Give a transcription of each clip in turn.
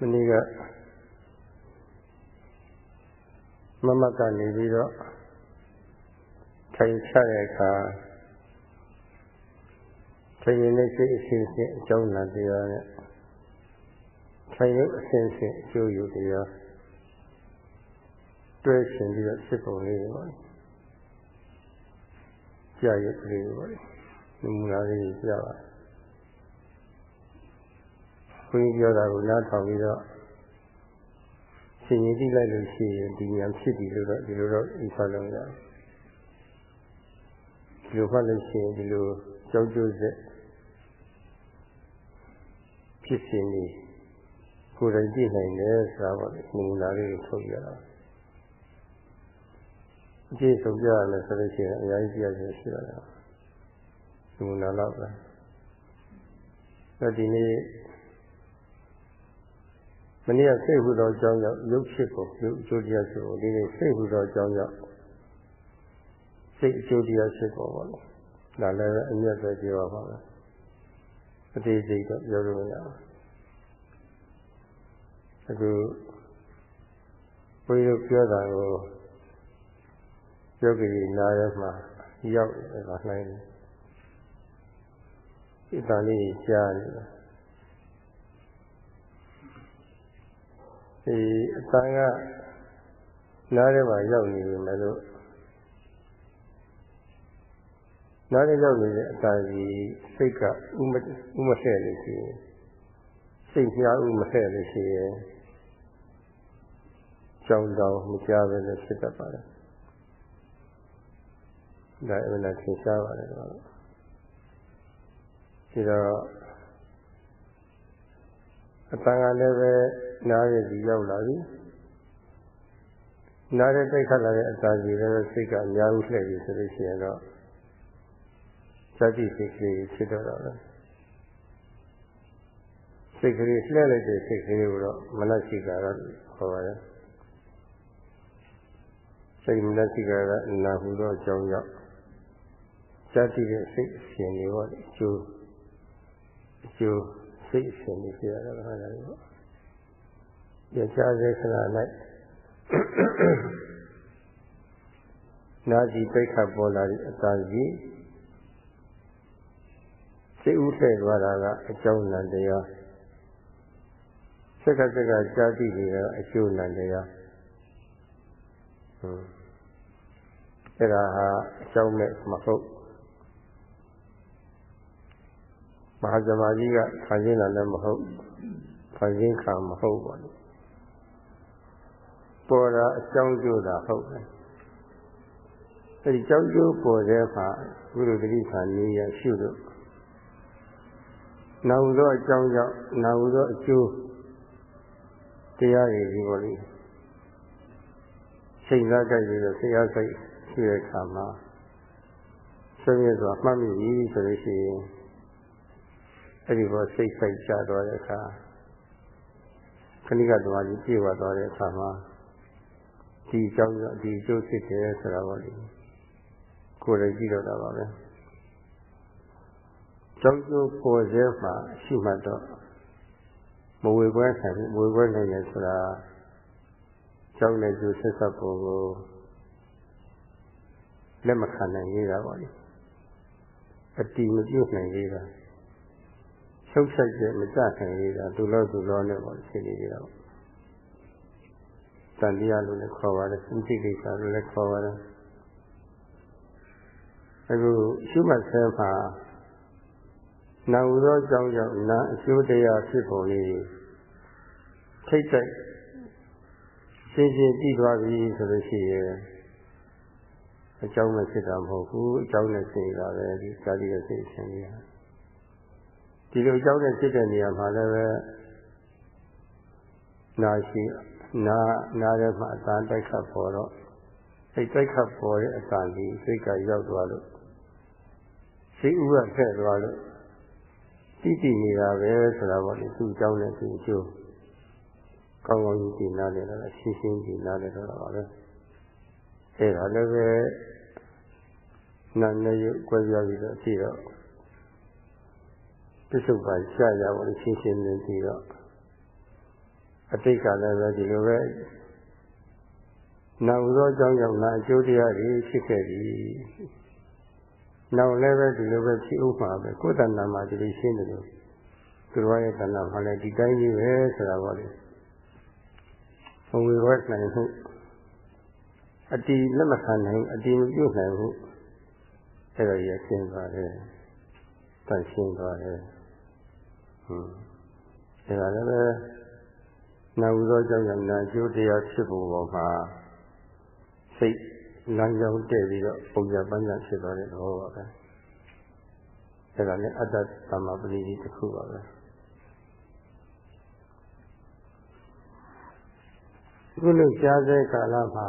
မနေ့ကမမကနေပြီးတော့ထိုင်ချတဲ့အခါထိုင်နေတဲ့စိတ်အစဉ်စဉ်အကြောင်းလာတရားနဲ့ထိုင်ရုပ်အစဉ်စဉ်အကျိုးယူတရားတွဲရှင်ပြီးတော့ဖြစ်ပုံလေးပါကြာရုပ်ကလေးပါနမူနာလေးပြပါဘု န်းကြီးပြောတာကိုနားထောင်ပြီးတော့ရှင်ရင်တိလိုက်လို့ရှိရင်ဒီဉာဏ်ဖြစ်ပြီလို့တော့ဒီလိုတော့ဤဖတ်လို့ရတယ်ဒီလိုဖတ်လို့ရှိရင်ဒီလိုကြောက်ကြွစေဖြစ်စဉ်လေးကိုယ်တိုင်ကြည့်နိုင်တယ်ဆိုတာပေါ့နမူနာလေးကိုထုတ်ပြတာအကျိဆုံးပြရမယ်ဆိုလို့ရှိရင်အများကြီးပြရခြင်းရှိတော့တယ်နမူနာတော့ပဲအဲ့ဒီနေ့ မနေ့ကစိတ်ဟူသောအကြောင်းကြောင့်ရုပ်ဖြစ်ကိုရုပ်အကျိုးတရားဖြစ်ကိုဒီနေ့စိတ်ဟူသောအကြောင်းကြောင့်စိတ်အကျိုးတရားဖြစ်ကိုပေါ့လေဒါလည်းအမြတ်ပဲပြောပါမယ်အသေးစိတ်တော့ပြောလို့မရဘူးအခုဘုရားပြောတာကိုယောဂီနားရမှာရောက်နေတာနိုင်တယ်ဒီတန်လေးကြားနေတာ ဒီအတန်ကနားထဲမှာရောက်နေပြီမဲ့လို့နားထဲရောက်နေတဲ့အတန်ကြီးစိတ်ကဥမဥမဆက်လို့ရှိရင်စိတ်ပြားဥမဆက်လို့ရှိရင်ကြောင်တောင်မကြားပဲလည်းဖြစ်တတ်ပါတယ်ဒါအမှန်တန်ရှားပါတယ်တော့ဒီတော့ အတန်ကလည်းပဲနားရဲ့ဒီရောက်လာပြီနားရဲ့တိုက်ခတ်လာတဲ့အတန်ကြီးလည်းစိတ်ကအများကြီးလှည့်ပြီဆိုလို့ရှိရင်တော့စတိစိတ်ကလေးဖြစ်တော့တာပဲစိတ်ကလေးလှည့်လိုက်တဲ့စိတ်ကလေးကိုတော့မနစိကာရခေါ်ပါတယ်စိတ်မနစိကာရနာဟုသောအကြောင်းကြောင့်စတိတဲ့စိတ်အရှင်တွေပေါ့အကျိုးအကျိုး စိတ်အရှင်တွေဖြစ်ရတာဟုတ်တယ်ပေါ့ရချာစေခဏ၌နာစီပိတ်ခတ်ပေါ်လာတဲ့အတန်ကြီးစိတ်ဥထဲသွားတာကအကြောင်းလန်တရားစက်ကစက်ကကြာတိတွေကအကျိုးလန်တရားဟုတ်အဲ့ဒါဟာအကြောင်းမဲ့မဟုတ် မဟာဇမာကြီးကခံရင်းလာလည်းမဟုတ်ခံရင်းခံမဟုတ်ပါဘူးပေါ်တာအကြောင်းကျိုးတာဟုတ်တယ်အဲဒီကြောင်းကျိုးပေါ်တဲ့အခါဘုရားတိခါနေရရှုလို့နာဟုသောအကြောင်းကြောင့်နာဟုသောအကျိုးတရားတွေဒီပေါ်လေးစိတ်သားကြိုက်ပြီးတော့ဆရာစိတ်ရှိတဲ့အခါမှာဆွေးနွေးစွာမှတ်မိပြီဆိုလို့ရှိရင် အဲ့ဒီပေါ်စိတ်ဆိုင်ချသွားတဲ့အခါခဏိကတမကြီးပြေဝသွားတဲ့အခါမှာဒီအကြောင်းဒီအကျိုးဖြစ်တယ်ဆိုတာပေါ့လေကိုယ်လည်းကြည့်တော့တာပါပဲကြောင့်ကျိုးပေါ်စေမှာရှိမှတော့မဝေခွဲဆိုင်မဝေခွဲနိုင်တယ်ဆိုတာကြောင့်လည်းကျိုးဆက်ဆက်ပုံကိုလက်မခံနိုင်သေးတာပေါ့လေအတိမပြုတ်နိုင်သေးတာ ချုပ်ဆိုင်ချက်မကြနိုင်သေးတာဒုလောဒုလောနဲ့ပေါ့ဖြစ်နေသေးတာပေါ့တန်တရားလို့လည်းခေါ်ပါတယ်စိတ်ကိစ္စလို့လည်းခေါ်ပါတယ်အခုရှုမှတ်ဆဲမှာနာဟုသောကြောင့်ကြောင့်နာအကျိုးတရားဖြစ်ပုံလေးထိတ်တိုက်ရှင်းရှင်းကြည့်သွားပြီဆိုလို့ရှိရင်အကြောင်းနဲ့ဖြစ်တာမဟုတ်ဘူးအကြောင်းနဲ့ဖြစ်တာပဲဒီဇာတိရဲ့စိတ်ရှင်ကြီး ဒီလိုအကြောင်းနဲ့ဖြစ်တဲ့နေရာမှာလည်းပဲနာရှိနာနာထဲမှာအတန်တိုက်ခတ်ပေါ်တော့စိတ်တိုက်ခတ်ပေါ်တဲ့အတန်ကြီးစိတ်ကရောက်သွားလို့စိတ်ဥကဖက်သွားလို့တိတိနေတာပဲဆိုတာပေါ့လေသူ့အကြောင်းနဲ့သူ့အကျိုးကောင်းကောင်းကြီးသိနာတယ်လားရှင်းရှင်းသိနာတယ်တော့ပါပဲအဲဒါလည်းပဲနာနေရုပ်ကြွယ်ပြပြီးတော့ရှိတော့ ပြစ္ဆုတ်ပါရှားရပါလို့ရှင်းရှင်းလင်းပြီးတော့အတိတ်ကလည်းပဲဒီလိုပဲနောက်သောကြောင့်ကြောင့်နာအကျိုးတရားတွေဖြစ်ခဲ့ပြီနောက်လည်းပဲဒီလိုပဲဖြစ်ဥမှာပဲကိုယ်တဏ္ဍာမှာဒီလိုရှင်းတယ်လို့သူတော်ရဲ့တဏ္ဍာမှာလည်းဒီတိုင်းကြီးပဲဆိုတာပေါ့လေဘုံဝေဝတ်နိုင်မှုအတီလက်မခံနိုင်အတီမပြုတ်နိုင်ဘူးအဲ့ဒါကြီးရှင်းသွားတယ်တန်ရှင်းသွားတယ် ဟွန်းအဲ့ဒါလည်းပဲနောက်သောကြောင့်နာကျိုးတရားဖြစ်ဖို့ပေါ်မှာစိတ်လမ်းကြောင်းတည့်ပြီးတော့ပုံစံပန်းစံဖြစ်သွားတဲ့သဘောပါပဲအဲ့ဒါလည်းအတ္တသမ္မာပရိသီတစ်ခုပါပဲခုလိုကြားတဲ့ကာလမှာ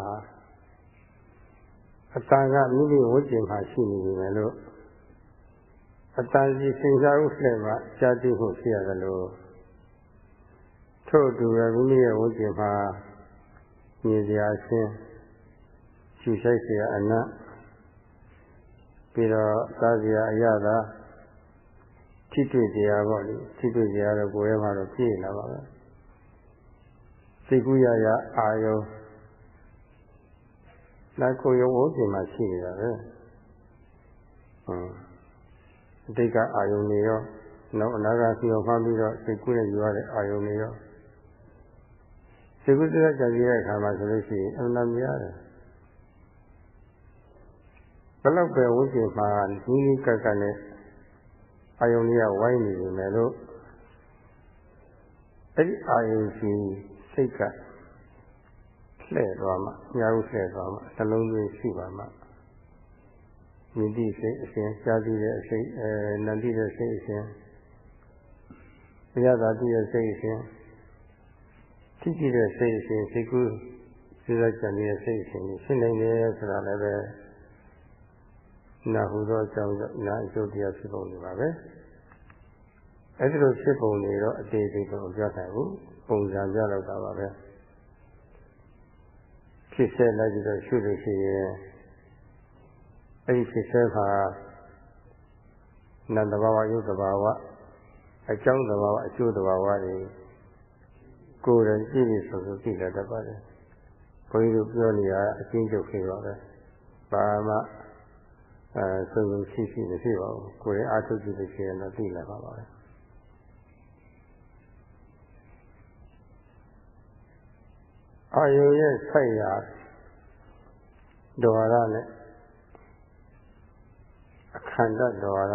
အတန်ကမိမိဝိကျင်မှာရှိနေပြီမယ်လို့ အတန်ကြီးစင်စားဥလှဲ့မှကြာတိမှုဖြစ်ရသလိုထို့တူပဲမိမိရဲ့ဝိကျင်မှာမြည်စရာရှင်းခြူဆိုင်စရာအနတ်ပြီးတော့စားစရာအရသာထိတွေ့စရာပေါ့လေထိတွေ့စရာတော့ကိုယ်ရဲ့မှာတော့ပြည့်လာပါပဲစိတ်ကူးရရအာယုံလက်ကိုယ်ရုံဝိုးပြင်မှာရှိနေတာပဲဟုတ် အတိတ်ကအာယုံတွေရောနောက်အနာဂတ်စီရောမှပြီးတော့စိတ်ကူးနဲ့ယူရတဲ့အာယုံတွေရောစိတ်ကူးတဲ့ကြံရတဲ့အခါမှာဆိုလို့ရှိရင်အမှန်များတယ်လောက်ပဲဝိကျင်မှာနီးနီးကပ်ကပ်နဲ့အာယုန်ကြီးကဝိုင်းနေနေမယ်လို့အဲ့ဒီအာယုန်ကြီးစိတ်ကလှည့်သွားမှညာဥလှည့်သွားမှနှလုံးသွင်းရှိပါမှ မြင်သည့်စိတ်အစဉ်ကြားသိတဲ့အစိတ်အဲနံသိတဲ့စိတ်အစဉ်ဘုရားသာသိတဲ့စိတ်အစဉ်သိကြည့်တဲ့စိတ်အစဉ်စိတ်ကူးစိတ်ကြံနေတဲ့စိတ်အစဉ်ရှင်းနိုင်တယ်ဆိုတာလည်းပဲနာဟုသောအကြောင်းကြောင့်နာအကျိုးတရားဖြစ်ပုံနေပါပဲအဲဒီလိုဖြစ်ပုံနေတော့အသေးသေးတော့ပြောနိုင်ဘူးပုံစံပြတော့တာပါပဲဖြစ်ဆက်လိုက်ပြီးတော့ရှုလို့ရှိရင် အဲဒီဖြစ်ဆက်မှာနန္တဘာဝယုတ်တဘာဝအကြောင်းတဘာဝအကျိုးတဘာဝတွေကိုယ်တိုင်ကြည့်ပြီးဆိုဆိုသိလာတတ်ပါတယ်ဘုန်းကြီးတို့ပြောနေတာအချင်းချုပ်ခေပါပဲဘာမှအဲစုံစုံရှိရှိမရှိပါဘူးကိုယ်ရဲ့အာထုကြည့်လို့ရှိရင်တော့သိလာပါပါပဲအာယုရဲ့ဆက်ရာဒေါရနဲ့ အခန္ဓာဒေါရ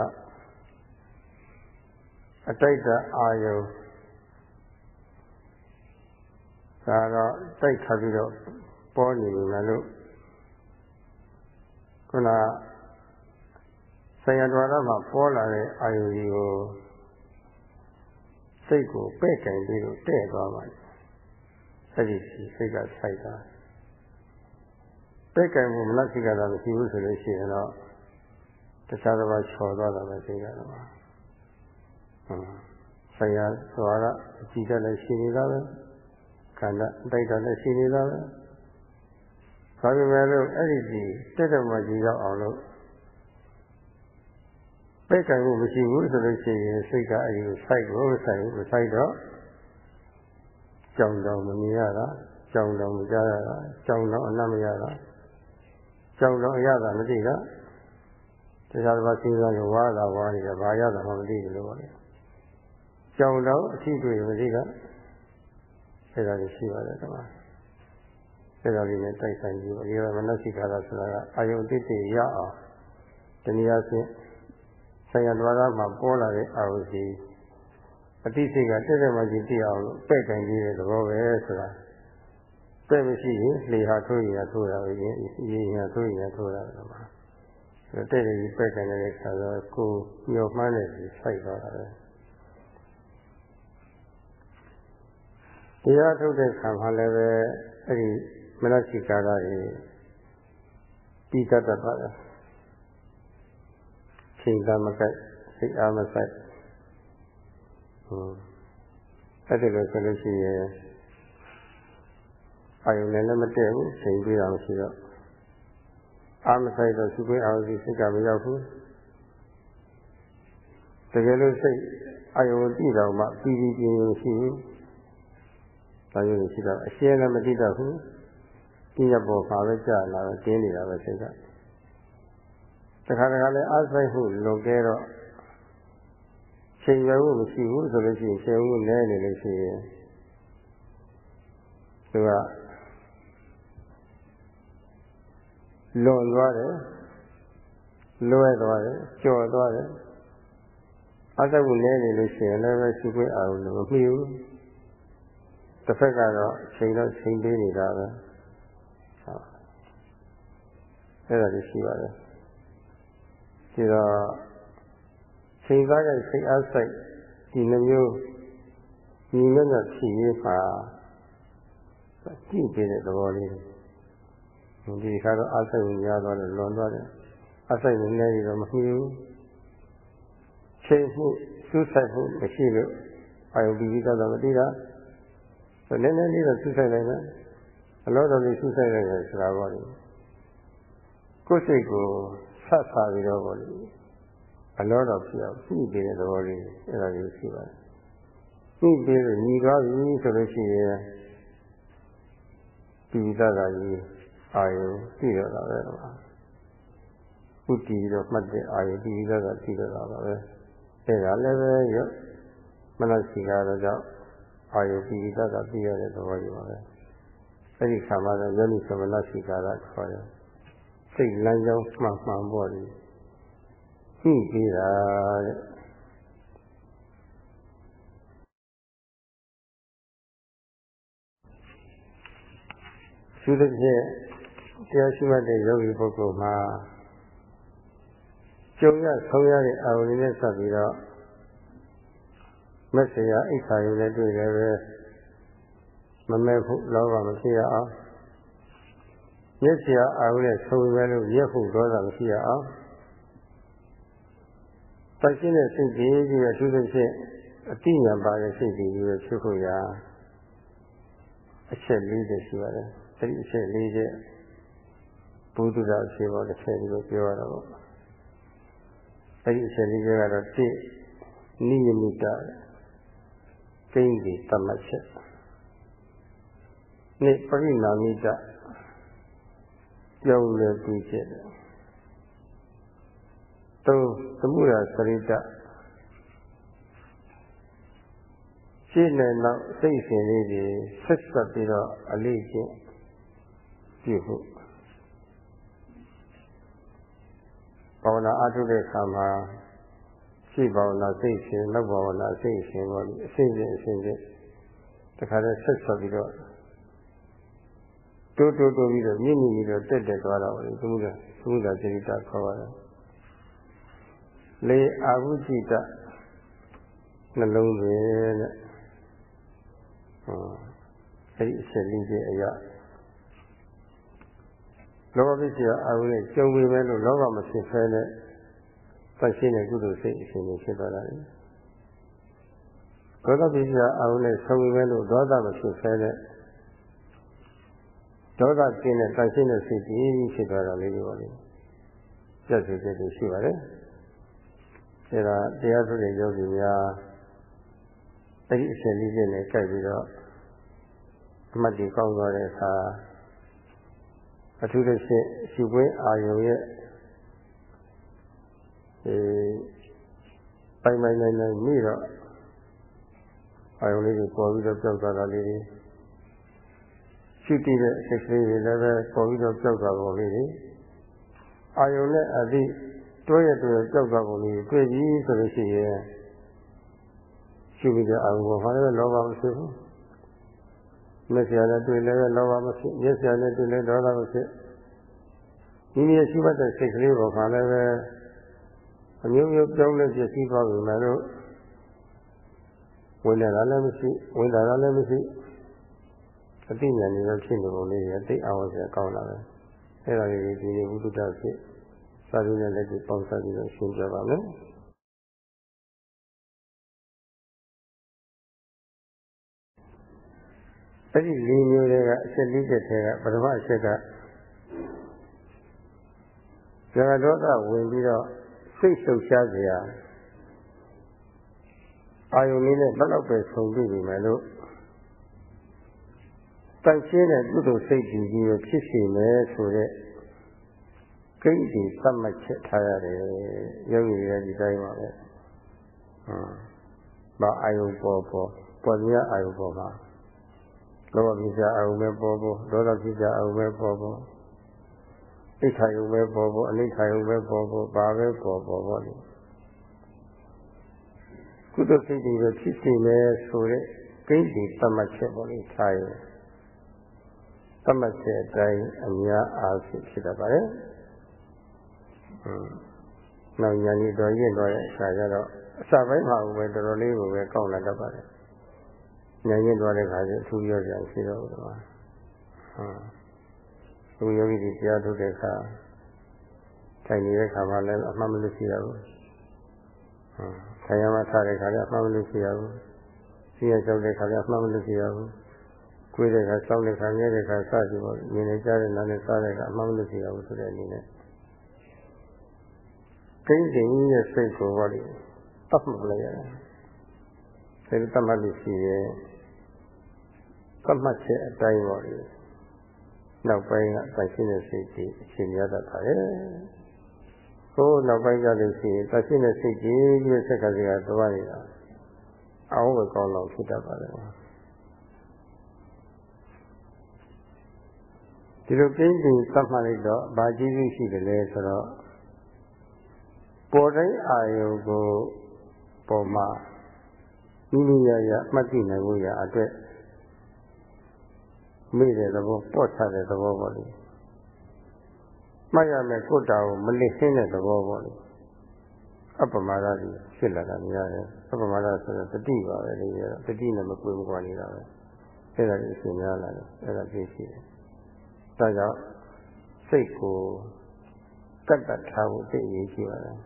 အတိတ်ကအာယုဒါတော့တိုက်ခါပြီးတော့ပေါ်နေပြီလို့ခုနဆရာတော်တော်မှာပေါ်လာတဲ့အာယုကြီးကိုစိတ်ကိုပဲ့ကင်ပြီးတော့တဲ့သွားပါတယ်အဲ့ဒီစိတ်ကဆိုင်တာပဲ့ကင်မှုမနစိကတာမရှိဘူးဆိုလို့ရှိရင်တော့ တခြားတစ်ပါးချော်သွားတာပဲစိတ်ကတော့ဟွန်းဆရာတော်ကအကြည့်တက်လည်းရှိနေတာပဲခန္ဓာတိုက်တာလည်းရှိနေတာပဲဒါပေမဲ့လို့အဲ့ဒီကြီးတက်တော့မှကြည့်ရောက်အောင်လို့ပိတ်ကံမှုမရှိဘူးဆိုလို့ရှိရင်စိတ်ကအဲဒီစိုက်ကိုစိုက်ဘူးမစိုက်တော့ကြောင်တောင်မမြင်ရတာကြောင်တောင်မကြားရတာကြောင်တောင်အနတ်မရတာကြောင်တောင်အရတာမသိတာ တရားတော်စဉ်းစားလို့ဝါတာဝါနေတာဘာရတာမှမသိဘူးလို့ပါလေကြောင်တောင်အရှိတွေ့မသိတာအဲ့ဒါလေးရှိပါတယ်တမအဲ့ဒါလေးနဲ့တိုက်ဆိုင်ပြီးဒီကမနစိကာရဆိုတာကအာယုန်တိတိရအောင်တနည်းအားဖြင့်ဆရာတော်ကမှပေါ်လာတဲ့အာဟုစီအတိစိတ်ကတက်တက်မှကြီးသိအောင်လို့ပဲ့ကင်ကြီးတဲ့သဘောပဲဆိုတာပဲ့မရှိရင်လေဟာထိုးရင်ထိုးတာပဲရေရင်ထိုးရင်ထိုးတာပဲမှာ တဲ့တဲ့ကြီးပဲ့ကင်တဲ့ခါတော့ကိုညှော်မှန်းတဲ့ကြီးစိုက်သွားတာပဲတရားထုတ်တဲ့ခံမှာလည်းပဲအဲ့ဒီမနစိကာရတွေပြီးတတ်တတ်ပါတယ်ချိန်သာမကိုက်စိတ်အားမဆိုင်ဟုတ်အဲ့ဒီလိုဆိုလို့ရှိရင်အာယုန်လည်းမတည့်ဘူးချိန်ပြီးတာမရှိတော့ အားမဆိုင်တော့စုခွင့်အာရုံစိတ်ကမရောက်ဘူးတကယ်လို့စိတ်အာယုန်ကြည့်တော့မှပြီးပြီးပြင်းပြင်းရှိဘူးဒါမျိုးရှိတော့အရှင်းလည်းမသိတော့ဘူးဒီရပေါ်ပါပဲကြာလာတော့တင်းနေတာပဲစိတ်ကတခါတခါလဲအားဆိုင်မှုလွန်ကဲတော့ချိန်ရွယ်မှုမရှိဘူးဆိုလို့ရှိရင်ချိန်မှုနဲနေလို့ရှိရင်သူက လွန်သွားတယ်လွဲသွားတယ်ကြော်သွားတယ်အသက်ကိုနဲနေလို့ရှိရင်လည်းပဲရှိခွင့်အောင်လို့မမှီဘူးတစ်ဖက်ကတော့ချိန်တော့ချိန်ပေးနေတာပဲဟုတ်အဲ့ဒါကြီးရှိပါတယ်ဒီတော့ချိန်သားတဲ့စိတ်အားစိတ်ဒီနှမျိုးညီမျှမျှဖြစ်ရေးပါကြည့်ပေးတဲ့သဘောလေး ဒီခါတော့အားစိတ်ကိုညားသွားတယ်လွန်သွားတယ်အစိတ်နည်းနည်းကြီးတော့မမှီဘူးချိန်မှုစူးစိုက်မှုမရှိလို့အာယုပိကသာမတိတာဆိုနည်းနည်းလေးတော့စူးစိုက်လိုက်မယ်အလောတော်လေးစူးစိုက်လိုက်တယ်ဆိုတာပေါ့လေကိုယ်စိတ်ကိုဆက်ဆာပြီးတော့ပေါ့လေအလောတော်ဖြစ်အောင်ပြည့်ပေးတဲ့သဘောလေးအဲ့ဒါလေးရှိပါတယ်ပြည့်ပေးလို့ညီသွားပြီဆိုလို့ရှိရင်ဒီသက္ကာကြီး အာယုပြည့်တော့တာပဲတော့ကုတီတော့မှတ်တဲ့အာယုဒီသက္ကာပြည့်တော့တာပါပဲအဲ့ဒါလည်းပဲရမနစီကတော့ကြောင့်အာယုဒီသက္ကာပြည့်ရတဲ့သဘောကြီးပါပဲအဲ့ဒီခါမှာတော့ယောနိသမနစီကာရခေါ်တယ်စိတ်လမ်းကြောင်းမှန်မှန်ပေါ့လေကြည့်ပြီးတာတဲ့သူတစ်ချက် တရားရှိမှတ်တဲ့ယောဂီပုဂ္ဂိုလ်မှာကြုံရဆုံးရတဲ့အာရုံတွေနဲ့ဆက်ပြီးတော့မက်ဆေရအိတ်ခါရုံနဲ့တွေ့လည်းပဲမမဲ့ဖို့လောဘမရှိရအောင်မျက်စိအာရုံနဲ့ဆုံးရလို့ရက်ဖို့ဒေါသမရှိရအောင်ပိုက်ရှင်းတဲ့စိတ်ကြီးကြီးရဲ့သူတစ်ချက်အတိညာပါတဲ့စိတ်ကြီးကြီးရဲ့ဖြစ်ဖို့ရာအချက်၄ချက်ရှိပါတယ်အဲဒီအချက်၄ချက် ဘုဒ္ဓရာအဖြစ်ပေါ်တစ်ချက်ဒီလိုပြောရတာပေါ့အဲဒီအချက်၄ချက်ကတော့တိနိယမိတကိန်းဒီတမချက်နှစ်ပရိနာမိတပြောင်းလဲပြီးချက်သုံးသမှုရာစရိတရှင်းနေတော့စိတ်ရှင်လေးတွေဆက်ဆက်ပြီးတော့အလေးကျင့်ပြုဖို့ဘာ ဝနာအထုတဲ့အခါမှာရှိဘာဝနာစိတ်ရှင်လောက်ဘာဝနာစိတ်ရှင်ပေါ့ဒီအစဉ်စဉ်အစဉ်စဉ်တခါတည်းဆက်ဆက်ပြီးတော့တိုးတိုးတိုးပြီးတော့မြင့်မြင့်ပြီးတော့တက်တက်သွားတော့လေသမုဒ္ဒသမုဒ္ဒစေတခေါ်ပါတယ်လေအာဟုจิตနှလုံးသွင်းတဲ့ဟောအဲ့ဒီအချက်လေးချက်အရာ လောဘပစ္စည်းအာဟုနဲ့ကြုံပေမဲ့လို့လောဘမဖြစ်ဖဲနဲ့သတ်ရှင်းတဲ့ကုသိုလ်စိတ်အရှင်ကိုဖြစ်သွားတာလေဒေါသပစ္စည်းအာဟုနဲ့ဆုံးပေမဲ့လို့ဒေါသမဖြစ်ဖဲနဲ့ဒေါသကျင်းတဲ့တန်ရှင်းတဲ့စိတ်ကြီးဖြစ်သွားတာလေးပေါ့လေပြတ်စေတဲ့ရှိပါတယ်အဲဒါတရားထုတ်တဲ့ယောဂီများအဲ့ဒီအရှင်လေးချင်းနဲ့ကြိုက်ပြီးတော့အမှတ်ကြီးကောင်းသွားတဲ့အခါ အထူးသဖြင့်ရှုပွင့်အာယုံရဲ့အဲပိုင်ပိုင်နိုင်နိုင်မိတော့အာယုံလေးကိုပေါ်ပြီးတော့ပြောက်သွားတာလေးတွေရှိတည်တဲ့အစိတ်ကလေးတွေလည်းပဲပေါ်ပြီးတော့ပြောက်သွားပုံလေးတွေအာယုံနဲ့အသည့်တွဲရတွဲကြောက်သွားပုံလေးတွေ့ပြီဆိုလို့ရှိရင်ရှိပြီးတဲ့အာရုံပေါ်မှာလည်းလောဘမရှိဘူး မျက်စိနဲ့တွေ့လည်းလောဘမရှိမျက်စိနဲ့တွေ့လည်းဒေါသမရှိဒီနေ့ရှိမှတ်တဲ့စိတ်ကလေးပေါ်မှာလည်းပဲအမျိုးမျိုးပြောင်းလဲပြည့်စည်သွားပြီမယ်လို့ဝင်လာလည်းမရှိဝင်လာလည်းမရှိအတိညာဏ်တွေဖြစ်နေပုံလေးရတိတ်အောင်စရာကောင်းလာတယ်အဲ့ဒါလေးဒီနေ့ဘုဒ္ဓဖြစ်စာရင်းနဲ့လက်ကိုပေါင်းစပ်ပြီးတော့ရှင်းပြပါမယ်။ အဲ့ဒီလေးမျိုးတွေကအချက်လေးချက်တွေကပထမအချက်ကဇဂဒေါသဝင်ပြီးတော့စိတ်လှုပ်ရှားစရာအာယုန်လေးနဲ့ဘယ်တော့ပဲဆုံပြီးပြီမယ်လို့တန်ရှင်းတဲ့ကုသိုလ်စိတ်ကြီးကြီးကိုဖြစ်စေမယ်ဆိုတဲ့ကိန်းဒီသတ်မှတ်ချက်ထားရတယ်ယောဂီတွေဒီတိုင်းပါပဲဟမ်ဘာအာယုပေါ်ပေါ်ပေါ်ရအာယုပေါ်မှာ လောဘဖြစ်ကြအာယုပဲပေါ်ပေါ်ဒေါသဖြစ်ကြအာယုပဲပေါ်ပေါ်အိဋ္ဌာယုပဲပေါ်ပေါ်အနိဋ္ဌာယုပဲပေါ်ပေါ်ဘာပဲပေါ်ပေါ်ပေါ့လေကုသိုလ်စိတ်တွေပဲဖြစ်စေမယ်ဆိုတဲ့ကိန်းဒီသတ်မှတ်ချက်ပေါ့လေထားရသတ်မှတ်ချက်အတိုင်းအများအားဖြင့်ဖြစ်တတ်ပါတယ်နောက်ညာနေတော်ရင့်တော်ရဲ့အခါကျတော့အစပိုင်းမှာပဲတော်တော်လေးကိုပဲကောက်လာတတ်ပါတယ် ညာရင့်တော်တဲ့ခါကျအထူးရောကြရှိတော့ဘူးကွာဟုတ်ဘုယောဂီတွေတရားထုတ်တဲ့အခါထိုင်နေတဲ့ခါမှလည်းအမှန်မလို့ရှိရဘူးဟုတ်ဆရာမထားတဲ့ခါလည်းအမှန်မလို့ရှိရဘူးစီရကြောက်တဲ့ခါလည်းအမှန်မလို့ရှိရဘူးကိုယ်တဲ့ခါစောင်းတဲ့ခါငဲတဲ့ခါစသည်ပေါ့မြင်နေကြတဲ့နားနဲ့စားတဲ့ခါအမှန်မလို့ရှိရဘူးဆိုတဲ့အနေနဲ့ကိန်းတင်ကြီးရဲ့စိတ်ကိုဟောလိတတ်မှတ်လိုက်ရတယ်။ဒါတတ်မှတ်လို့ရှိရ င်တတ်မှတ်ချက်အတိုင်းဟောလိနောက်ပိုင်းကတရှိတဲ့စိတ်ကြီးအရှင်ရတတ်ပါရဲ့။ကိုယ်နောက်ပိုင်းကြလို့ရှိရင်တရှိတဲ့စိတ်ကြီးရဲ့စက်ကစီကသွားနေတာအောင်းဝကောင်းတော့ဖြစ်တတ်ပါတယ်။ဒီလိုကိန်းတင်သတ်မှတ်လိုက်တော့ဘာကျေးဇူးရှိတယ်လဲဆိုတော့ပေါ်တိုင်းအာယုကိုပေါ်မှာမိမိရရမှတ်သိနိုင်ဖို့ရအတွက် မိတဲ့သဘောပေါ့ချတဲ့သဘောပေါ့လေမှတ်ရမယ်ကိုယ်တာကိုမလစ်ရှင်းတဲ့သဘောပေါ့လေအပမာဒကြီးဖြစ်လာတာများတယ်အပမာဒဆိုတော့တတိပါပဲလေတတိနဲ့မကွေမကွာနေတာပဲအဲ့ဒါကြီးအရှင်များလာတယ်အဲ့ဒါပြည့်ရှိတယ်ဒါကြောင့်စိတ်ကိုကတ်တတ်ထားဖို့သိရရှိပါတယ်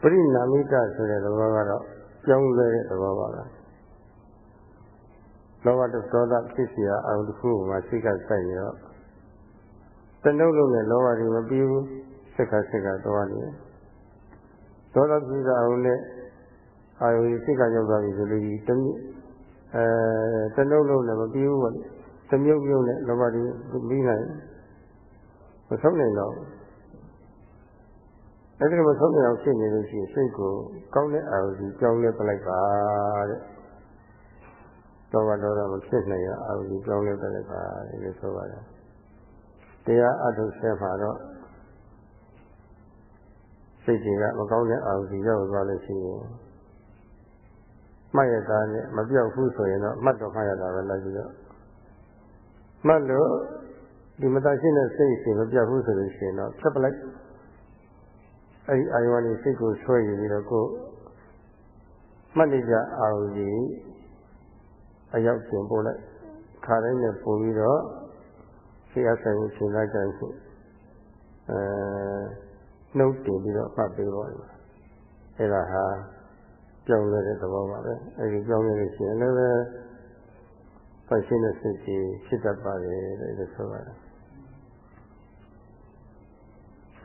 ပရိနာမိတဆိုတဲ့သဘောကတော့ ကြောင်းလဲတဲ့သဘောပါပဲလောဘတသောတာဖြစ်เสียအောင်တစ်ခုမှစိတ်ကစိုက်ရတော့တနှုတ်လုံးနဲ့လောဘတွေမပြီးဘူးစိတ်ကစိတ်ကသွားနေတယ်သောတာဖြစ်တာအောင်နဲ့အာယုစိတ်ကရောက်သွားပြီဆိုလို့ဒီတနည်းအဲတနှုတ်လုံးနဲ့မပြီးဘူးပေါ့တမြုပ်မြုပ်နဲ့လောဘတွေပြီးနိုင်မဆုံးနိုင်တော့ အဲ့ဒီမဆုံးနိုင်အောင်ဖြစ်နေလို့ရှိရင်စိတ်ကိုကောင်းတဲ့အာရုံကြီးကြောင်းလဲပလိုက်ပါတဲ့တော့တော့မဖြစ်နိုင်ရအာရုံကြီးကြောင်းလဲပလိုက်ပါလို့ဆိုပါတယ်တရားအထုတ်ဆဲမှာတော့စိတ်တွေကမကောင်းတဲ့အာရုံကြီးရောက်သွားလို့ရှိရင်မှတ်ရတာနဲ့မပြောက်ဘူးဆိုရင်တော့မှတ်တော့မှတ်ရတာပဲလိုက်ပြီးတော့မှတ်လို့ဒီမတရှိတဲ့စိတ်ရှင်မပြတ်ဘူးဆိုလို့ရှိရင်တော့ဖြတ်ပလိုက် အဲဒီအာယုန်လေးစိတ်ကိုဆွဲယူပြီးတော့ကိုမှတ်နေကြအာရုံကြီးအရောက်ကျင်ပို့လိုက်ခါတိုင်းနဲ့ပို့ပြီးတော့စိတ်အဆိုင်ကိုရှင်လိုက်ကြဖို့အဲနှုတ်တင်ပြီးတော့မှတ်ပေးပါလိမ့်မယ်အဲဒါဟာကြောင်းလဲတဲ့သဘောပါပဲအဲဒီကြောင်းလဲလို့ရှိရင်လည်းပဲဖတ်ရှင်းတဲ့စိတ်ကြီးဖြစ်တတ်ပါတယ်လို့ဆိုပါတယ်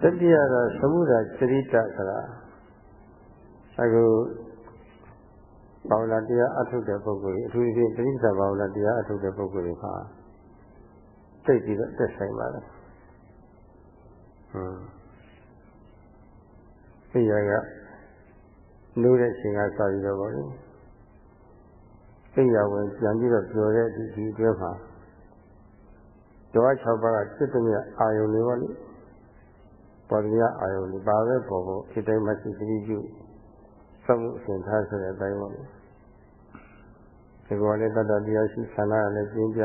တတိယတော့သမုဒ္ဒစရိတဆိုတာအခုဘာဝနာတရားအထုတ်တဲ့ပုဂ္ဂိုလ်ကြီးအထူးသဖြင့်တတိယဘာဝနာတရားအထုတ်တဲ့ပုဂ္ဂိုလ်တွေဟာသိပြီးတော့တက်ဆိုင်ပါလားဟွန်းသိရကလို့တဲ့ချိန်ကစပြီးတော့ဗောလေသိရဝင်ပြန်ပြီးတော့ပြောတဲ့ဒီဒီအတွဲမှာဓဝါ6ပါးကစိတ်တမြအာယုန်တွေဗောလေ ပေါ်ရအာယုန်ဒီပါပဲပေါ်ဖို့ဖြစ်တိုင်းမရှိသတိပြုသမှုအစဉ်ထားဆိုတဲ့အတိုင်းပေါ့ဒီကောလည်းတတ္တတရားရှိဆန္ဒရလည်းပြင်းပြ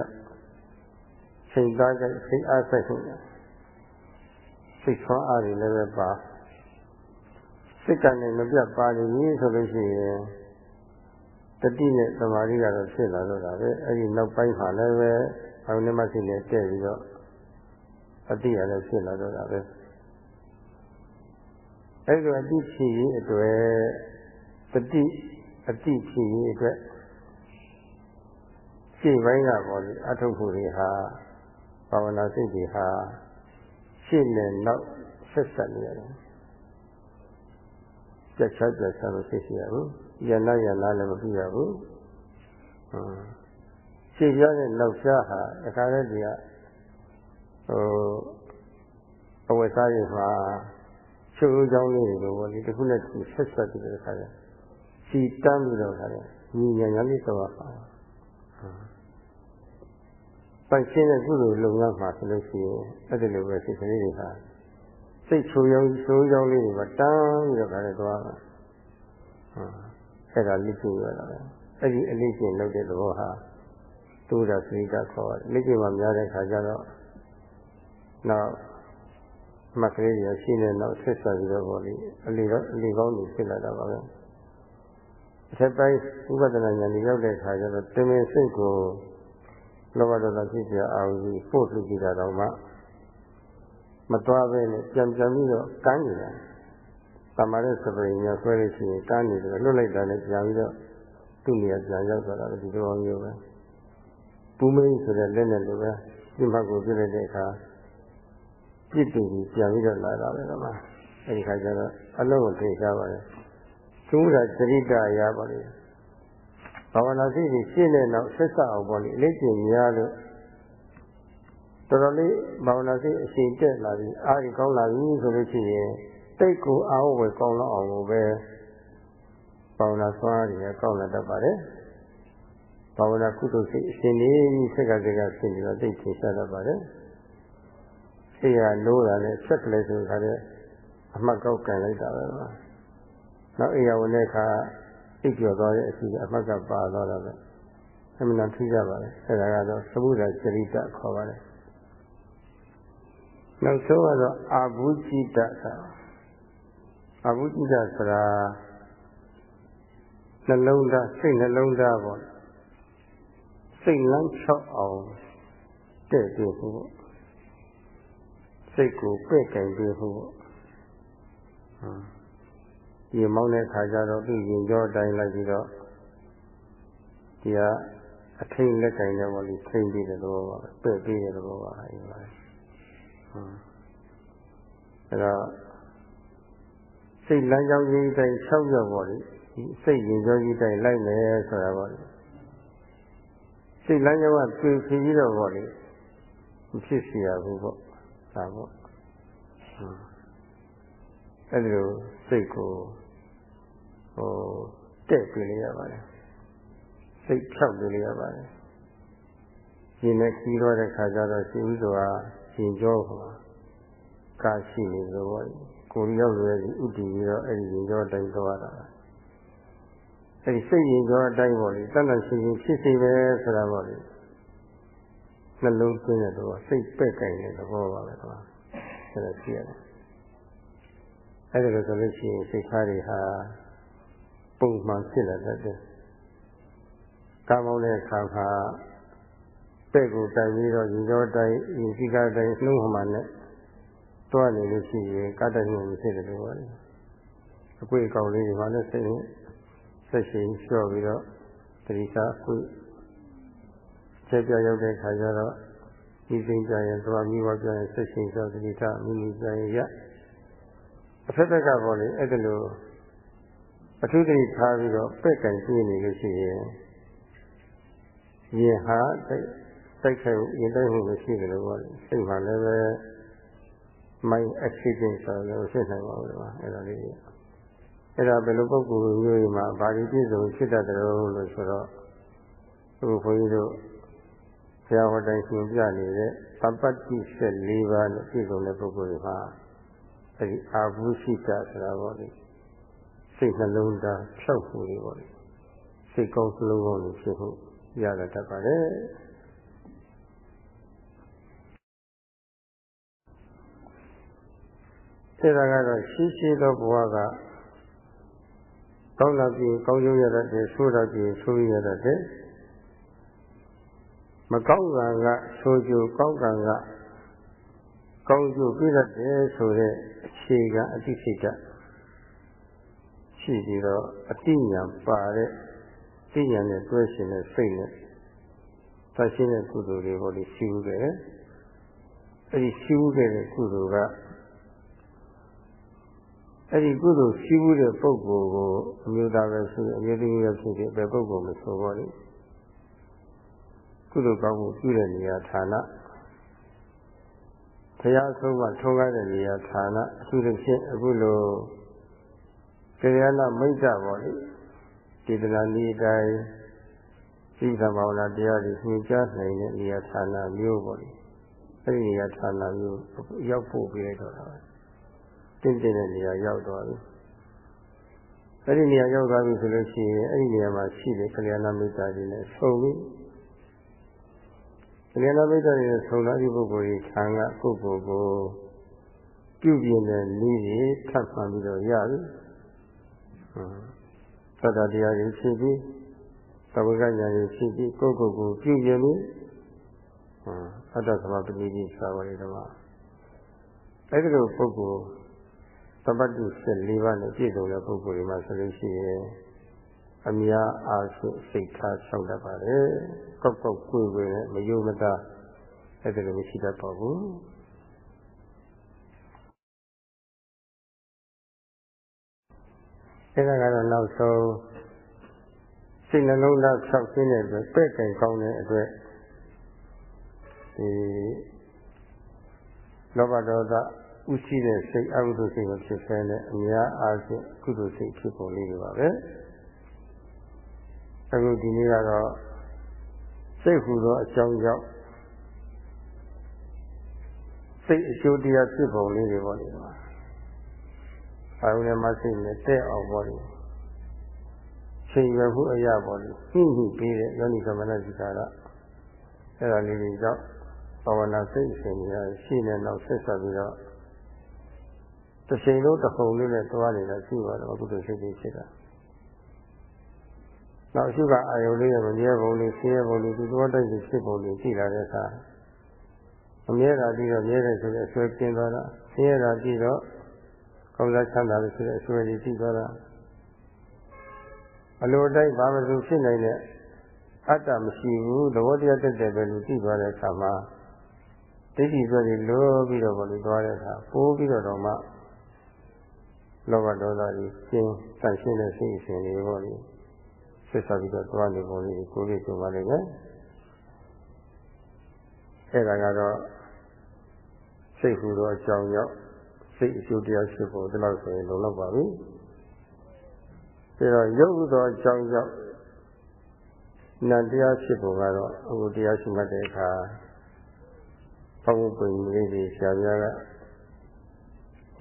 စိတ်သားကြိုက်စိတ်အားဆိုင်မှုစိတ်ဆွမ်းအားတွေလည်းပဲပါစိတ်ကနေမပြတ်ပါနေပြီဆိုလို့ရှိရင်တတိနဲ့သမာဓိကတော့ဖြစ်လာတော့တာပဲအဲ့ဒီနောက်ပိုင်းမှာလည်းပဲအာယုန်နဲ့မရှိနဲ့တည့်ပြီးတော့အတိရလည်းဖြစ်လာတော့တာပဲ အဲ့လိုအတိဖြစ်ရေးအတွက်ပฏิအတိဖြစ်ရေးအတွက်ရှေ့ပိုင်းကပေါ်ဒီအထုပ်ဖို့တွေဟာဘာဝနာစိတ်တွေဟာရှေ့နဲ့နောက်ဆက်ဆက်နေရတယ်ကြက်ချကြက်ချလို့သိရှိရဘူးယန္နာယန္နာလည်းမပြရဘူးရှင်းပြတဲ့နောက်ရှားဟာအခါတည်းကဟိုအဝတ်စားရမှာ ချိုးချောင်းလေးတွေပေါ့လေတစ်ခုနဲ့တစ်ခုဆက်ဆက်ပြီးတဲ့ခါကျစီတန်းပြီးတော့ခါကျညီညာညာလေးတော့ပါပိုင်ရှင်းတဲ့ကုသိုလ်လုပ်ငန်းမှာဆိုလို့ရှိရင်အဲ့ဒီလိုပဲစိတ်ကလေးတွေဟာစိတ်ချိုးရောချိုးရောလေးတွေကတန်းပြီးတော့ခါကျသွားတာအဲ့ဒါလိကျရတာပဲအဲ့ဒီအလေးကျင့်လုပ်တဲ့သဘောဟာတူတာစရိကခေါ်တယ်လိကျင့်မှများတဲ့ခါကျတော့နောက် မှတ်ကလေးရရှိနေတော့ဆက်ဆက်ပြီးတော့ဗောလေအလီတော့အလီကောင်းနေဖြစ်လာတာပါပဲအထက်ပိုင်းဥပဒနာဉာဏ်ကြီးရောက်တဲ့အခါကျတော့တင်မင်စိတ်ကိုလောဘဒေါသဖြစ်ပြအောင်ပြီးပို့ထုတ်ကြည့်တာတော့မှမသွားပဲနဲ့ပြန်ပြန်ပြီးတော့ကမ်းနေတာတမာတဲ့စပရိညာဆွဲလို့ရှိရင်ကမ်းနေတယ်လွတ်လိုက်တာနဲ့ပြန်ပြီးတော့သူ့နေရာပြန်ရောက်သွားတာဒီလိုမျိုးပဲပူမင်းဆိုတဲ့လက်နဲ့လိုပဲဒီဘက်ကိုပြလိုက်တဲ့အခါ ပြစ်တင်ပြီးပြန်ပြီးတော့လာတာပဲကွာအဲဒီခါကျတော့အလုံးကိုသိကြပါလေသူကသတိတရပါလေဘာဝနာစိတ်ကြီးရှင်းတဲ့နောက်ဆက်ဆက်အောင်ပေါ့လေအလေးကျင့်များလို့တော်တော်လေးဘာဝနာစိတ်အရှင်တက်လာပြီးအားကြီးကောင်းလာပြီဆိုလို့ရှိရင်တိတ်ကိုအားဝယ်ကောင်းလောက်အောင်လို့ပဲဘာဝနာစွမ်းရည်ကောင်းလာတတ်ပါတယ်ဘာဝနာကုသိုလ်စိတ်အရှင်ကြီးဆက်ကစက်ကဆင်ပြီးတော့သိချင်ရှားတတ်ပါတယ် စိတ်ကနိုးတာနဲ့ဆက်ကလေးဆိုခါတဲ့အမှတ်ကောက်ကန်လိုက်တာပဲကွာနောက်အိယာဝင်တဲ့အခါအိပ်ကျော်သွားတဲ့အစီအမှတ်ကပါသွားတာပဲအမှန်တန်ထူးကြပါလေအဲဒါကတော့သမှုရာစရိတခေါ်ပါတယ်နောက်ဆုံးကတော့အာဘုจิตဆိုတာအာဘုจิตဆိုတာနှလုံးသားစိတ်နှလုံးသားပေါ့စိတ်လမ်းချောက်အောင်တဲ့ပြီးဖို့ စိတ်ကိုပဲ့ကင်ပြီးဖို့ဒီမောင်းတဲ့ခါကျတော့သူ့ရင်ကြောတိုင်းလိုက်ပြီးတော့ဒီကအထိန်လက်ကင်နဲ့ပေါ့လေထိန်ပြီးတဲ့သဘောပါပဲပဲ့ပြီးတဲ့သဘောပါအဲဒီပါအဲတော့စိတ်လမ်းကြောင်းကြီးတိုင်း၆ရောက်ပေါ့လေဒီစိတ်ရင်ကြောကြီးတိုင်းလိုက်မယ်ဆိုတာပေါ့လေစိတ်လမ်းကြောင်းကပြေဖြည်ပြီးတော့ပေါ့လေမဖြစ်เสียဘူးပေါ့ ဒါပေါ့အဲဒီလိုစိတ်ကိုဟိုတဲ့ပြလေရပါတယ်စိတ်ဖြောက်ပြလေရပါတယ်ရှင်နဲ့ခီးတော့တဲ့ခါကျတော့ရှင်ဥစွာရှင်ကြောဟောကာရှိနေလို့ပေါ့ကိုရောက်လွယ်ပြီးဥတည်ပြီးတော့အဲဒီရှင်ကြောတိုင်းသွားတာအဲဒီစိတ်ရင်ကြောအတိုင်းပေါ့လေတဏ္ဍရှင်ရှင်ဖြစ်စီပဲဆိုတာပေါ့လေ နှလုံးသွင်းတဲ့တော့စိတ်ပဲ့ကြိုင်တဲ့သဘောပါပဲကွာအဲ့ဒါရှိရတယ်အဲ့ဒါလို့ဆိုလို့ရှိရင်စိတ်ထားတွေဟာပုံမှန်ဖြစ်လာတတ်တယ်ကာမောင်းတဲ့အခါမှာတဲ့ကိုတိုင်ပြီးတော့ညီတော်တိုင်ညီစီကတိုင်နှုံးဟမှနဲ့တွားနေလို့ရှိရင်ကတ္တမှုမဖြစ်တယ်လို့ပြောတယ်အကွေအကောင်လေးတွေမှာလည်းစိတ်နဲ့ဆက်ရှင်လျှော့ပြီးတော့တတိစာအကွေ ချက်ပြရောက်တဲ့ခါကျတော့ဒီစိတ်ကြရင်သွားမိဘကြရင်ဆက်ရှင်လျှော့တတိစာမိမိကြရင်ရအဖက်ဖက်ကပေါ့လေအဲ့ဒါလိုအထူးတည်းထားပြီးတော့ပဲ့ကန်ပြနေလို့ရှိရင်ရင်ဟာတိုက်ခိုက်ရင်တိုက်မှုမရှိကြလို့ပေါ့လေစိတ်မှလည်းပဲ mind accident ဆိုတော့ဖြစ်နိုင်ပါဘူးကွာအဲ့ဒါလေးအဲ့ဒါဘယ်လိုပုံကူမျိုးမှာဘာဒီပြည့်စုံဖြစ်တတ်တယ်လို့ဆိုတော့သူဘုန်းကြီးတို့ ဆရာဟောတိုင်းရှင်ပြနေတဲ့သပ္ပတ္တိ14ပါးနဲ့ပြည့်စုံတဲ့ပုဂ္ဂိုလ်တွေမှာအဲဒီအာဘုရှိတဆိုတာပေါ့လေစိတ်နှလုံးသားဖြောက်မှုတွေပေါ့လေစိတ်ကောင်းစလုံးကောင်းတွေဖြစ်ဖို့ရတာတတ်ပါတယ်အဲဒါကတော့ရှိရှိသောဘဝကကောင်းလာပြီးကောင်းကျိုးရတတ်တယ်ဆိုးတတ်ပြီးဆိုးရတတ်တယ် မကောင်းကံကဆိုးကျိုးကောင်းကံကကောင်းကျိုးပြည့်တတ်တယ်ဆိုတဲ့အခြေခံအသိစိတ်ဓာတ်ရှိပြီးတော့အတိညာပါတဲ့သိညာနဲ့တွဲရှင်တဲ့စိတ်နဲ့သတ်ရှင်းတဲ့ကုသိုလ်တွေပေါ်ပြီးရှိဦးတယ်အဲဒီရှိဦးတဲ့ကုသိုလ်ကအဲ့ဒီကုသိုလ်ရှိမှုတဲ့ပုဂ္ဂိုလ်ကိုအမျိုးသားပဲဆိုအမျိုးသမီးပဲဖြစ်ဖြစ်ဘယ်ပုဂ္ဂိုလ်မဆိုပါဘူး ကုသိုလ်ကောင်းမှုပြုတဲ့နေရာဌာနဘုရားဆုံးမထုံးကားတဲ့နေရာဌာနအထူးသဖြင့်အခုလိုတရားနာမိတ်္တပေါ်လေဒေသနာနည်းအတိုင်းသိက္ခာဘာဝနာတရားတွေသင်ကြားနိုင်တဲ့နေရာဌာနမျိုးပေါ့လေအဲ့ဒီနေရာဌာနမျိုးရောက်ဖို့ပြရတော့တာတင့်တဲ့နေရာရောက်သွားပြီအဲ့ဒီနေရာရောက်သွားပြီဆိုလို့ရှိရင်အဲ့ဒီနေရာမှာရှိတဲ့ကလျာဏမိတ်္တတွေနဲ့ဆုံပြီး ကလျာဏမိတ်္တတွေနဲ့ဆုံလာတဲ့ပုဂ္ဂိုလ်ကြီးခံကပုဂ္ဂိုလ်ကိုပြုပြင်တဲ့နည်းတွေထပ်မှန်ပြီးတော့ရပြီသတ္တတရားတွေဖြစ်ပြီးသဝကညာတွေဖြစ်ပြီးကိုယ့်ကိုယ်ကိုပြုပြင်ပြီးအတ္တသမပတိတိသာဝရိဓမ္မအဲ့ဒီလိုပုဂ္ဂိုလ်သဗ္ဗတု14ပါးနဲ့ပြည့်စုံတဲ့ပုဂ္ဂိုလ်တွေမှာဆိုလို့ရှိရင် အများအားဖြင့်စိတ်ထားဆောင်တတ်ပါတယ်။ကောက်ကောက်ကိုယ်ကိုယ်နဲ့မယုံမသားအဲ့ဒါလိုမရှိတတ်ပါဘူး။အဲ့ဒါကတော့နောက်ဆုံးစိတ်နှလုံးသားဖြောက်ရှင်းတဲ့အတွက်ပဲ့ကင်ကောင်းတဲ့အတွက်ဒီလောဘဒေါသဥရှိတဲ့စိတ်အကုသိုလ်စိတ်မဖြစ်ဖဲနဲ့အများအားဖြင့်ကုသိုလ်စိတ်ဖြစ်ပေါ်လေးတွေပါပဲ အခုဒီနေ့ကတော့စိတ်ဟူသောအကြောင်းကြောင့်စိတ်အကျိုးတရားဖြစ်ပုံလေးတွေပေါ့လေ။အာရုံနဲ့မစိတ်နဲ့တဲ့အောင်ပေါ့လေ။ချိန်ရွယ်မှုအရာပေါ့လေ။ညှိညှိပေးတဲ့ယောနိသမဏစိကာကအဲ့ဒါလေးတွေကြောင့်ဘာဝနာစိတ်အစဉ်ကြီးရှိနေတော့ဆက်ဆက်ပြီးတော့တစ်ချိန်လုံးတစ်ခုံလေးနဲ့တွားနေတာရှိပါတော့အခုလိုစိတ်ကြီးဖြစ်တာ နောက်ရှိကအာယုလေးရဲ့မမြဲပုံလေးဆင်းရဲပုံလေးဒီသွားတိုက်ဖြစ်ပုံလေးရှိလာတဲ့အခါအမြဲတာပြီးတော့မြဲတယ်ဆိုတဲ့အဆွဲကျင်းသွားတာဆင်းရဲတာပြီးတော့ကောင်းစားချမ်းသာလို့ဆိုတဲ့အဆွဲကြီးပြီးသွားတာအလိုတိုက်ဘာမှမဖြစ်နိုင်တဲ့အတ္တမရှိဘူးသဘောတရားတက်တယ်ပဲလို့သိသွားတဲ့အခါမှာဒိဋ္ဌိဆိုပြီးလိုးပြီးတော့ဘလို့သွားတဲ့အခါပိုးပြီးတော့တော့မှလောဘဒေါသကြီးကျင်းဆန့်ရှင်းတဲ့စိတ်အစဉ်တွေပေါ့လေ ဆက်ဆက်ပြီးတော့သွားနေပုံလေးကိုလေးဆိုပါလိမ့်မယ်အဲ့ဒါကတော့စိတ်ဟူသောအကြောင်းကြောင့်စိတ်အကျိုးတရားရှိဖို့ဒီလောက်ဆိုရင်လုံလောက်ပါပြီပြီးတော့ရုပ်ဟူသောအကြောင်းကြောင့်နံတရားဖြစ်ဖို့ကတော့အခုတရားရှိမှတ်တဲ့အခါပေါင်းပွင့်လေးတွေဆရာများက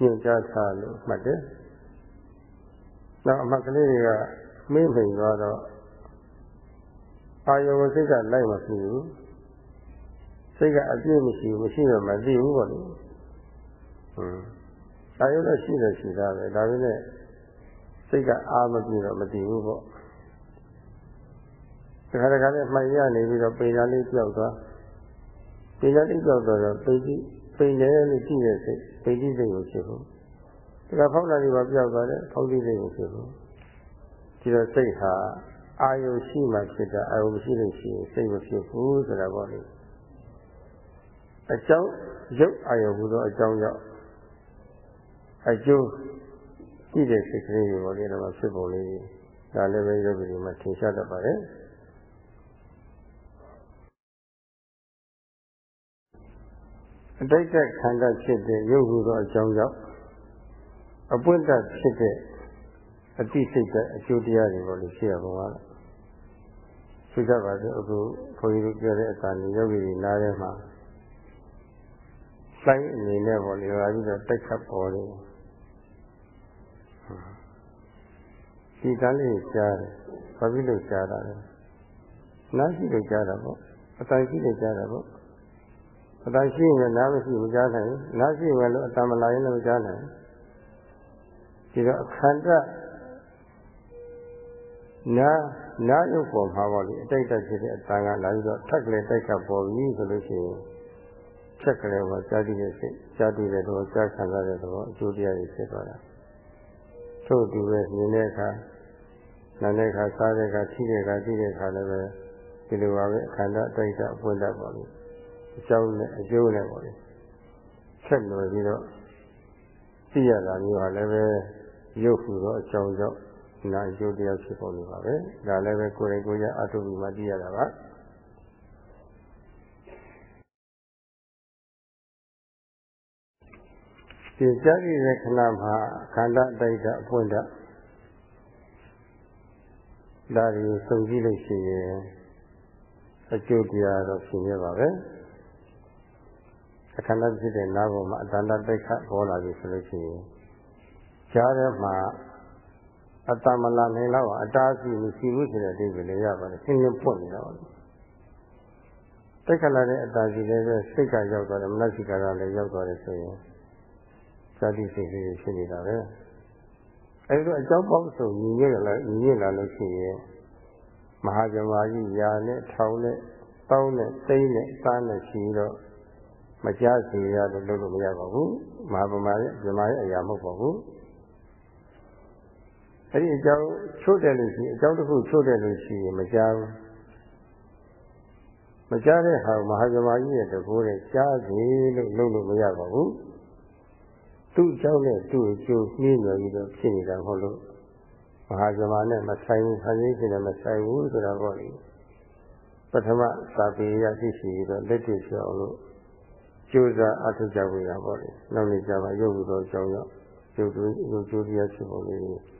ညွှန်ကြားထားလို့မှတ်တယ်နောက်အမှတ်ကလေးတွေက မင်းမိန်သွားတော့အာယဝစိတ်ကလိုက်မဖြစ်ဘူးစိတ်ကအပြည့်မရှိဘူးမရှိတော့မသိဘူးပေါ့လေဟွန်းအာယုလည်းရှိတယ်ရှိတာပဲဒါပေမဲ့စိတ်ကအာမပြည့်တော့မသိဘူးပေါ့တခါတခါနဲ့မှန်ရနေပြီးတော့ပေညာလေးပြောက်သွားပေညာလေးပြောက်သွားတော့ပေကြီးပေညာလေးကြည့်တဲ့စိတ်ပေကြီးစိတ်ကိုဖြစ်ဘူးဒါကဖောက်လာပြီးတော့ပြောက်သွားတယ်ဖောက်ကြီးစိတ်ကိုဖြစ်ဘူး ဒီတော့စိတ်ဟာအာယုရှိမှဖြစ်တာအာယုမရှိလို့ရှိရင်စိတ်မဖြစ်ဘူးဆိုတာပေါ့လေအကြောင်းရုပ်အာယုဟူသောအကြောင်းကြောင့်အကျိုးကြည့်တဲ့စိတ်ကလေးတွေပေါ့လေတော့ဖြစ်ပုံလေးဒါလည်းပဲရုပ်ကလေးမှာထင်ရှားတတ်ပါတယ်အတိတ်ကခန္ဓာဖြစ်တဲ့ရုပ်ဟူသောအကြောင်းကြောင့်အပွင့်တဖြစ်တဲ့ အတိစိတ်တဲ့အကျိုးတရားတွေပေါ့လေရှိရပါတော့ဆိုကြပါစို့အခုဘုန်းကြီးတို့ပြောတဲ့အတာနေယောဂီတွေနားထဲမှာစိုင်းအနေနဲ့ပေါ့လေဟာပြီးတော့တိုက်ခတ်ပေါ်တယ်ဒီတန်းလေးကြားတယ်ဘာဖြစ်လို့ကြားတာလဲနားရှိလို့ကြားတာပေါ့အတန်ရှိလို့ကြားတာပေါ့အတန်ရှိရင်နားမရှိမကြားနိုင်နားရှိရင်လည်းအတန်မလာရင်လည်းမကြားနိုင်ဒီတော့အခန္ဓာ နာနာရုပ်ပေါ်မှာပေါ့လေအတိတ်တက်ဖြစ်တဲ့အတန်ကလာပြီးတော့ထက်ကလေးတိုက်ကပေါ်ပြီဆိုလို့ရှိရင်ထက်ကလေးပေါ်ကြားတည်တဲ့စိတ်ကြားတည်တဲ့တော့ကြားခံစားတဲ့တော့အကျိုးတရားတွေဖြစ်သွားတာထို့တူပဲမြင်တဲ့အခါနားတဲ့အခါစားတဲ့အခါထိတဲ့အခါသိတဲ့အခါလည်းပဲဒီလိုပါပဲအခန္ဓာအတိတ်အပွင့်တတ်ပါလို့အကြောင်းနဲ့အကျိုးနဲ့ပေါ့လေဆက်လွယ်ပြီးတော့သိရတာမျိုးဟာလည်းပဲရုပ်ဟူသောအကြောင်းကြောင့် နာအကျိုးတရားဖြစ်ပေါ်နေပါပဲဒါလည်းပဲကိုယ်တိုင်ကိုယ်ရအထုပြီးမှသိရတာပါဒီကြတိတဲ့ခဏမှာခန္ဓာတိုက်တာအပွင့်တာဒါတွေစုံကြည့်လို့ရှိရင်အကျိုးတရားတော့ဖြစ်ရပါပဲအခန္ဓာဖြစ်တဲ့နားပေါ်မှာအတ္တတိတ်ခပေါ်လာပြီဆိုလို့ရှိရင်ကြားထဲမှာ အတ္တမလာနိုင်တော့အတားစီမရှိဘူးဆိုတဲ့အဓိပ္ပာယ်လည်းရပါတယ်ရှင်းရှင်းပွင့်နေတာပါတိတ်ခလာတဲ့အတားစီလည်းပဲစိတ်ကရောက်သွားတယ်မနစိကကလည်းရောက်သွားတယ်ဆိုရင်ဇာတိစိတ်လေးဖြစ်နေတာပဲအဲဒီတော့အကြောင်းပေါင်းစုံညီညွတ်လာညီညွတ်လာလို့ရှိရင်မဟာဇမာကြီးယာနဲ့ထောင်နဲ့တောင်းနဲ့သိန်းနဲ့စားနဲ့ရှိတော့မကြားစီရတော့လုပ်လို့မရပါဘူးမဟာဗမာရဲ့ဇမာရဲ့အရာမဟုတ်ပါဘူး အဲ့ဒီအကြောင်းချို့တယ်လို့ရှိရင်အကြောင်းတစ်ခုချို့တယ်လို့ရှိရင်မကြားဘူးမကြားတဲ့ဟာမဟာဇမာကြီးရဲ့တကိုးနဲ့ကြားစီလို့လုပ်လို့မရပါဘူးသူ့အကြောင်းနဲ့သူ့အကျိုးနှီးညွယ်ပြီးတော့ဖြစ်နေတာဟုတ်လို့မဟာဇမာနဲ့မဆိုင်ဘူးခန္ဓာရှင်နဲ့မဆိုင်ဘူးဆိုတာပေါ့လေပထမသာပေရသိရှိပြီးတော့လက်တွေ့ပြောအောင်လို့ကြိုးစားအထောက်ကြဖို့ရပါလေနောက်နေ့ကျမှရုပ်ဟုသောအကြောင်းကြောင့်ရုပ်တို့ရုပ်ကျိုးတရားဖြစ်ပုံလေး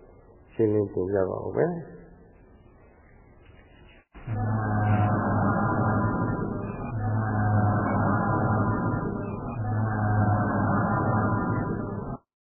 ရှင်းလင်းသင်ကြပါဦးမယ်